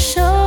show.